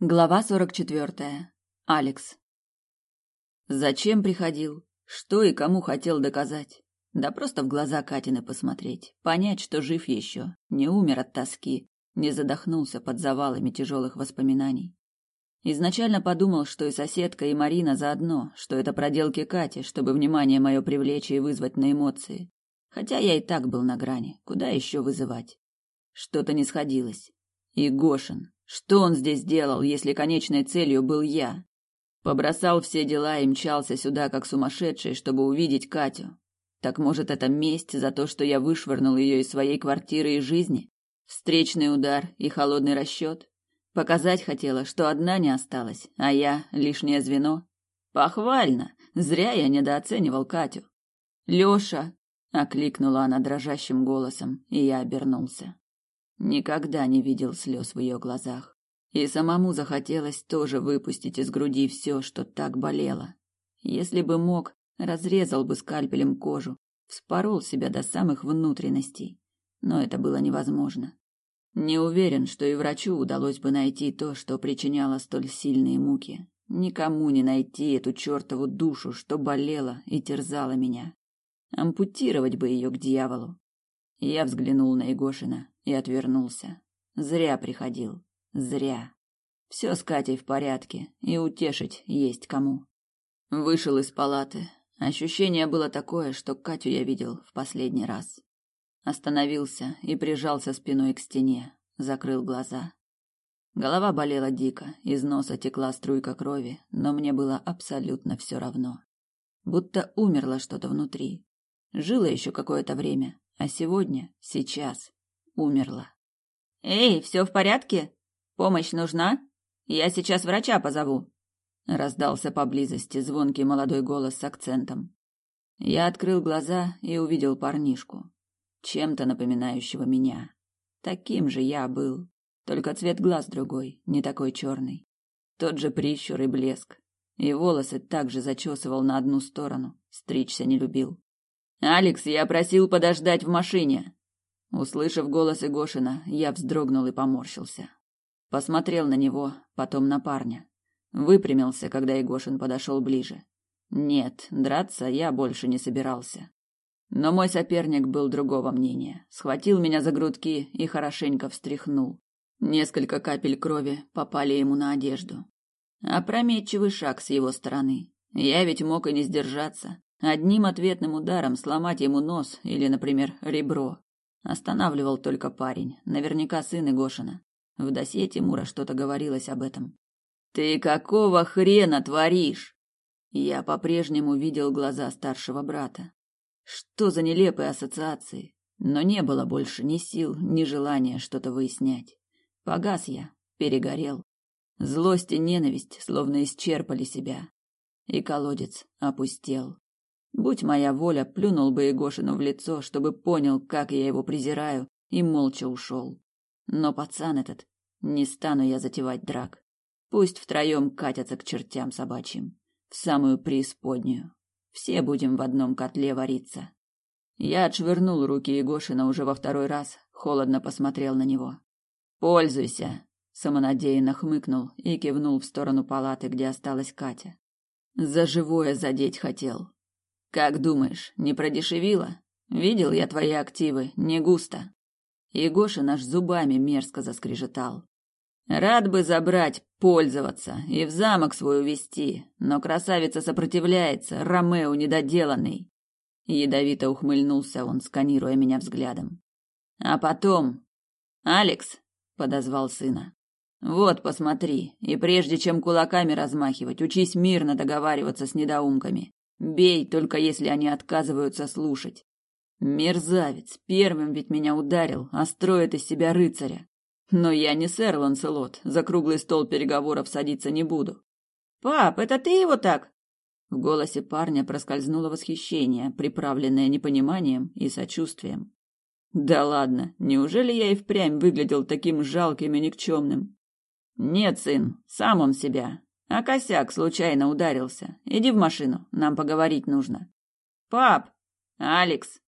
Глава сорок четвертая. Алекс. Зачем приходил? Что и кому хотел доказать? Да просто в глаза Катины посмотреть, понять, что жив еще, не умер от тоски, не задохнулся под завалами тяжелых воспоминаний. Изначально подумал, что и соседка, и Марина заодно, что это проделки Кати, чтобы внимание мое привлечь и вызвать на эмоции. Хотя я и так был на грани, куда еще вызывать? Что-то не сходилось. И Гошин, что он здесь делал, если конечной целью был я? Побросал все дела и мчался сюда, как сумасшедший, чтобы увидеть Катю. Так может, это месть за то, что я вышвырнул ее из своей квартиры и жизни? Встречный удар и холодный расчет? Показать хотела, что одна не осталась, а я — лишнее звено? Похвально! Зря я недооценивал Катю. «Лёша!» — окликнула она дрожащим голосом, и я обернулся. Никогда не видел слез в ее глазах. И самому захотелось тоже выпустить из груди все, что так болело. Если бы мог, разрезал бы скальпелем кожу, вспорол себя до самых внутренностей. Но это было невозможно. Не уверен, что и врачу удалось бы найти то, что причиняло столь сильные муки. Никому не найти эту чертову душу, что болела и терзала меня. Ампутировать бы ее к дьяволу. Я взглянул на Егошина и отвернулся. Зря приходил. Зря. Все с Катей в порядке, и утешить есть кому. Вышел из палаты. Ощущение было такое, что Катю я видел в последний раз. Остановился и прижался спиной к стене, закрыл глаза. Голова болела дико, из носа текла струйка крови, но мне было абсолютно все равно. Будто умерло что-то внутри. Жило еще какое-то время, а сегодня, сейчас, умерла. «Эй, все в порядке? Помощь нужна? Я сейчас врача позову!» Раздался поблизости звонкий молодой голос с акцентом. Я открыл глаза и увидел парнишку, чем-то напоминающего меня. Таким же я был, только цвет глаз другой, не такой черный. Тот же прищур и блеск. И волосы также зачесывал на одну сторону, стричься не любил. «Алекс, я просил подождать в машине!» Услышав голос Игошина, я вздрогнул и поморщился. Посмотрел на него, потом на парня. Выпрямился, когда Игошин подошел ближе. Нет, драться я больше не собирался. Но мой соперник был другого мнения. Схватил меня за грудки и хорошенько встряхнул. Несколько капель крови попали ему на одежду. Опрометчивый шаг с его стороны. Я ведь мог и не сдержаться. Одним ответным ударом сломать ему нос или, например, ребро. Останавливал только парень, наверняка сын Игошина. В досье Тимура что-то говорилось об этом. «Ты какого хрена творишь?» Я по-прежнему видел глаза старшего брата. Что за нелепые ассоциации? Но не было больше ни сил, ни желания что-то выяснять. Погас я, перегорел. Злость и ненависть словно исчерпали себя. И колодец опустел. Будь моя воля, плюнул бы Егошину в лицо, чтобы понял, как я его презираю, и молча ушел. Но пацан этот, не стану я затевать драк. Пусть втроем катятся к чертям собачьим, в самую преисподнюю. Все будем в одном котле вариться. Я отшвырнул руки Егошина уже во второй раз, холодно посмотрел на него. «Пользуйся!» — самонадеянно хмыкнул и кивнул в сторону палаты, где осталась Катя. «За живое задеть хотел, как думаешь, не продешевило? Видел я твои активы, не густо. И Гоша наш зубами мерзко заскрежетал. Рад бы забрать, пользоваться и в замок свой увести, но красавица сопротивляется, Ромео недоделанный. Ядовито ухмыльнулся он, сканируя меня взглядом. А потом... «Алекс!» — подозвал сына. «Вот, посмотри, и прежде чем кулаками размахивать, учись мирно договариваться с недоумками. Бей, только если они отказываются слушать. Мерзавец, первым ведь меня ударил, а строит из себя рыцаря. Но я не сэр Ланселот, за круглый стол переговоров садиться не буду. Пап, это ты его так? В голосе парня проскользнуло восхищение, приправленное непониманием и сочувствием. Да ладно, неужели я и впрямь выглядел таким жалким и никчемным? Нет, сын, сам он себя, а косяк случайно ударился. Иди в машину, нам поговорить нужно. Пап! Алекс!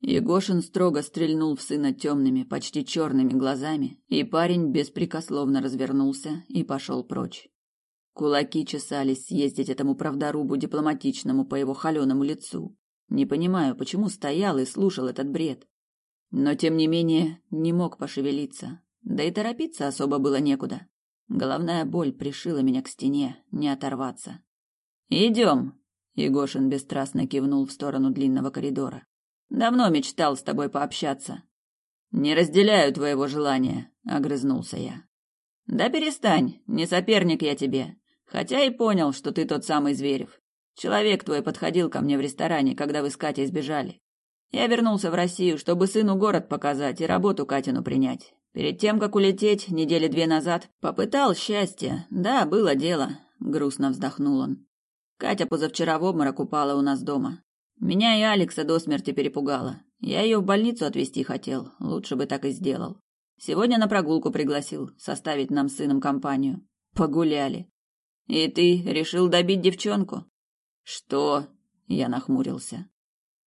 Егошин строго стрельнул в сына темными, почти черными глазами, и парень беспрекословно развернулся и пошел прочь. Кулаки чесались съездить этому правдорубу дипломатичному по его холеному лицу. Не понимаю, почему стоял и слушал этот бред. Но, тем не менее, не мог пошевелиться. Да и торопиться особо было некуда. Головная боль пришила меня к стене, не оторваться. «Идем!» — Егошин бесстрастно кивнул в сторону длинного коридора. «Давно мечтал с тобой пообщаться». «Не разделяю твоего желания», — огрызнулся я. «Да перестань, не соперник я тебе. Хотя и понял, что ты тот самый Зверев. Человек твой подходил ко мне в ресторане, когда вы с Катей сбежали. Я вернулся в Россию, чтобы сыну город показать и работу Катину принять. Перед тем, как улететь, недели две назад, попытал счастье. Да, было дело, грустно вздохнул он. Катя позавчера в обморок упала у нас дома. Меня и Алекса до смерти перепугала. Я ее в больницу отвезти хотел, лучше бы так и сделал. Сегодня на прогулку пригласил, составить нам с сыном компанию. Погуляли. И ты решил добить девчонку? Что? Я нахмурился.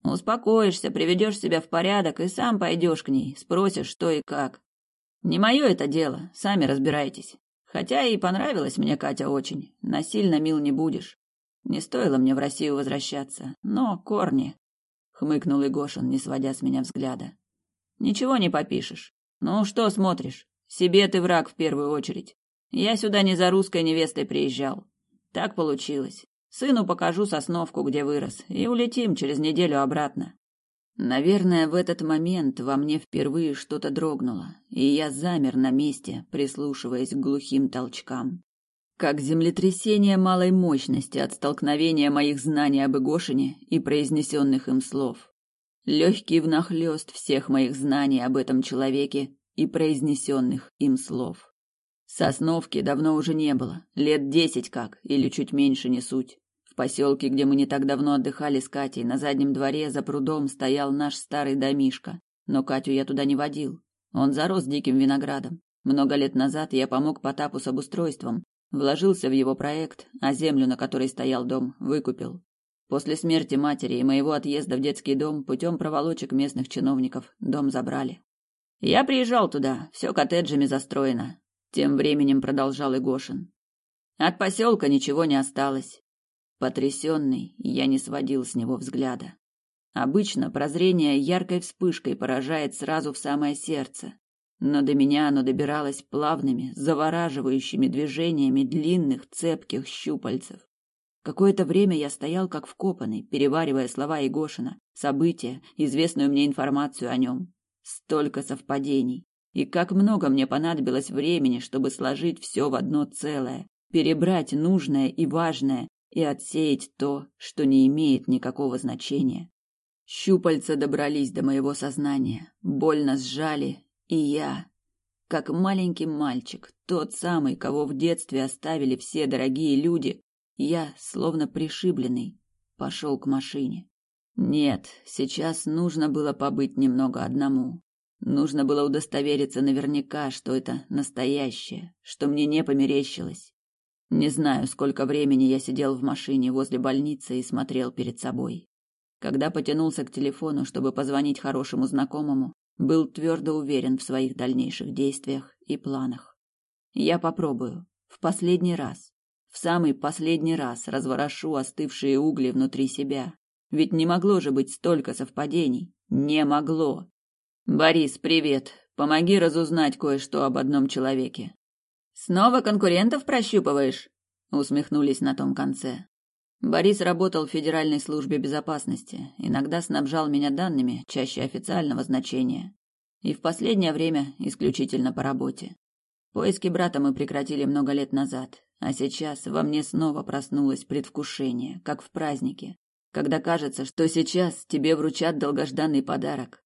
Успокоишься, приведешь себя в порядок и сам пойдешь к ней, спросишь, что и как. Не мое это дело, сами разбирайтесь. Хотя и понравилась мне Катя очень, насильно мил не будешь. Не стоило мне в Россию возвращаться, но корни, хмыкнул Игошин, не сводя с меня взгляда. Ничего не попишешь. Ну что смотришь? Себе ты враг в первую очередь. Я сюда не за русской невестой приезжал. Так получилось. Сыну покажу сосновку, где вырос, и улетим через неделю обратно. Наверное, в этот момент во мне впервые что-то дрогнуло, и я замер на месте, прислушиваясь к глухим толчкам. Как землетрясение малой мощности от столкновения моих знаний об Игошине и произнесенных им слов. Легкий внахлёст всех моих знаний об этом человеке и произнесенных им слов. Сосновки давно уже не было, лет десять как, или чуть меньше не суть. Поселке, где мы не так давно отдыхали с Катей, на заднем дворе за прудом стоял наш старый домишка, но Катю я туда не водил. Он зарос диким виноградом. Много лет назад я помог Потапу с обустройством, вложился в его проект, а землю, на которой стоял дом, выкупил. После смерти матери и моего отъезда в детский дом путем проволочек местных чиновников дом забрали. Я приезжал туда, все коттеджами застроено, тем временем продолжал Игошин. От поселка ничего не осталось. Потрясенный, я не сводил с него взгляда. Обычно прозрение яркой вспышкой поражает сразу в самое сердце, но до меня оно добиралось плавными, завораживающими движениями длинных, цепких щупальцев. Какое-то время я стоял как вкопанный, переваривая слова Егошина, события, известную мне информацию о нем. Столько совпадений. И как много мне понадобилось времени, чтобы сложить все в одно целое, перебрать нужное и важное и отсеять то, что не имеет никакого значения. Щупальца добрались до моего сознания, больно сжали, и я, как маленький мальчик, тот самый, кого в детстве оставили все дорогие люди, я, словно пришибленный, пошел к машине. Нет, сейчас нужно было побыть немного одному, Нужно было удостовериться наверняка, что это настоящее, что мне не померещилось. Не знаю, сколько времени я сидел в машине возле больницы и смотрел перед собой. Когда потянулся к телефону, чтобы позвонить хорошему знакомому, был твердо уверен в своих дальнейших действиях и планах. Я попробую. В последний раз. В самый последний раз разворошу остывшие угли внутри себя. Ведь не могло же быть столько совпадений. Не могло. Борис, привет. Помоги разузнать кое-что об одном человеке. Снова конкурентов прощупываешь? Усмехнулись на том конце. Борис работал в Федеральной службе безопасности, иногда снабжал меня данными, чаще официального значения, и в последнее время исключительно по работе. Поиски брата мы прекратили много лет назад, а сейчас во мне снова проснулось предвкушение, как в празднике, когда кажется, что сейчас тебе вручат долгожданный подарок,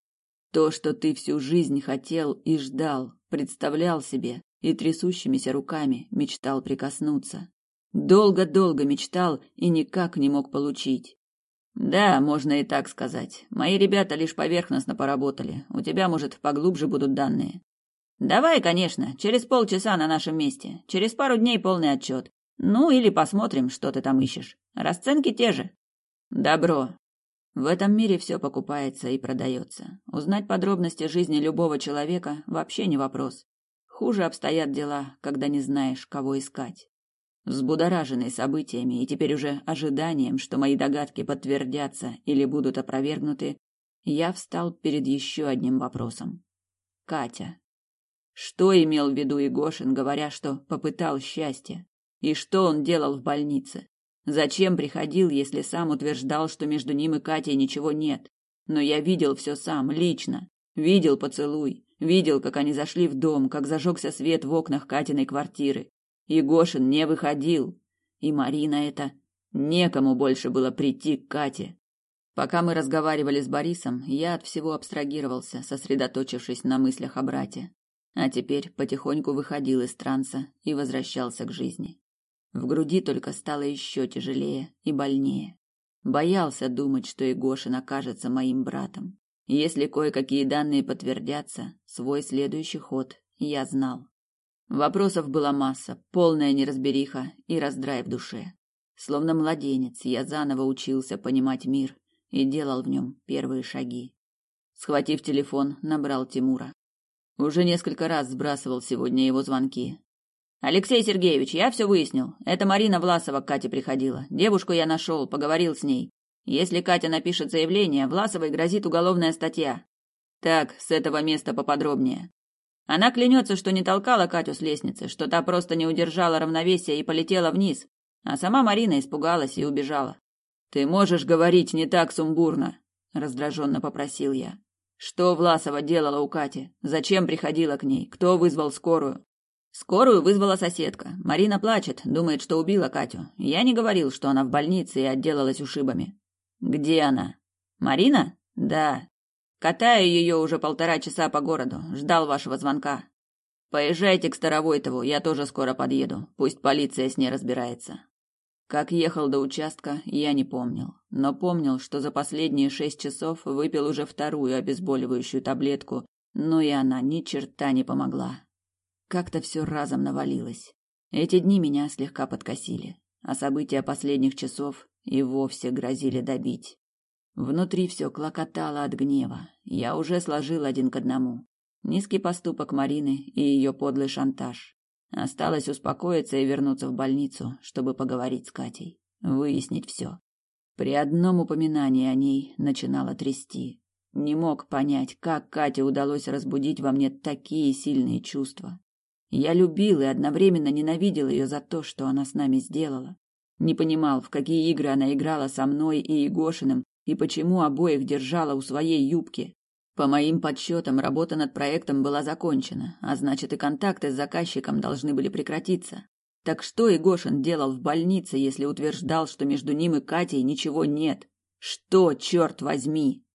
то, что ты всю жизнь хотел и ждал, представлял себе и трясущимися руками мечтал прикоснуться. Долго-долго мечтал и никак не мог получить. Да, можно и так сказать. Мои ребята лишь поверхностно поработали. У тебя, может, поглубже будут данные. Давай, конечно, через полчаса на нашем месте. Через пару дней полный отчет. Ну или посмотрим, что ты там ищешь. Расценки те же. Добро. В этом мире все покупается и продается. Узнать подробности жизни любого человека вообще не вопрос. Хуже обстоят дела, когда не знаешь, кого искать. Взбудораженный событиями и теперь уже ожиданием, что мои догадки подтвердятся или будут опровергнуты, я встал перед еще одним вопросом. Катя. Что имел в виду Егошин, говоря, что попытал счастье? И что он делал в больнице? Зачем приходил, если сам утверждал, что между ним и Катей ничего нет? Но я видел все сам, лично. Видел поцелуй. Видел, как они зашли в дом, как зажегся свет в окнах Катиной квартиры. Егошин не выходил. И Марина это... Некому больше было прийти к Кате. Пока мы разговаривали с Борисом, я от всего абстрагировался, сосредоточившись на мыслях о брате. А теперь потихоньку выходил из транса и возвращался к жизни. В груди только стало еще тяжелее и больнее. Боялся думать, что Егошин окажется моим братом. Если кое-какие данные подтвердятся, свой следующий ход я знал. Вопросов была масса, полная неразбериха и раздрай в душе. Словно младенец, я заново учился понимать мир и делал в нем первые шаги. Схватив телефон, набрал Тимура. Уже несколько раз сбрасывал сегодня его звонки, Алексей Сергеевич, я все выяснил. Это Марина Власова к Кате приходила. Девушку я нашел, поговорил с ней. Если Катя напишет заявление, Власовой грозит уголовная статья. Так, с этого места поподробнее. Она клянется, что не толкала Катю с лестницы, что та просто не удержала равновесия и полетела вниз, а сама Марина испугалась и убежала. Ты можешь говорить не так сумбурно, раздраженно попросил я. Что Власова делала у Кати? Зачем приходила к ней? Кто вызвал скорую? Скорую вызвала соседка. Марина плачет, думает, что убила Катю. Я не говорил, что она в больнице и отделалась ушибами. Где она? Марина? Да. Катаю ее уже полтора часа по городу. Ждал вашего звонка. Поезжайте к Старовойтову, я тоже скоро подъеду. Пусть полиция с ней разбирается. Как ехал до участка, я не помнил, но помнил, что за последние шесть часов выпил уже вторую обезболивающую таблетку, но и она ни черта не помогла. Как-то все разом навалилось. Эти дни меня слегка подкосили, а события последних часов и вовсе грозили добить. Внутри все клокотало от гнева. Я уже сложил один к одному. Низкий поступок Марины и ее подлый шантаж. Осталось успокоиться и вернуться в больницу, чтобы поговорить с Катей, выяснить все. При одном упоминании о ней начинало трясти. Не мог понять, как Кате удалось разбудить во мне такие сильные чувства. Я любил и одновременно ненавидел ее за то, что она с нами сделала. Не понимал, в какие игры она играла со мной и Егошиным, и почему обоих держала у своей юбки. По моим подсчетам, работа над проектом была закончена, а значит и контакты с заказчиком должны были прекратиться. Так что Егошин делал в больнице, если утверждал, что между ним и Катей ничего нет? Что, черт возьми?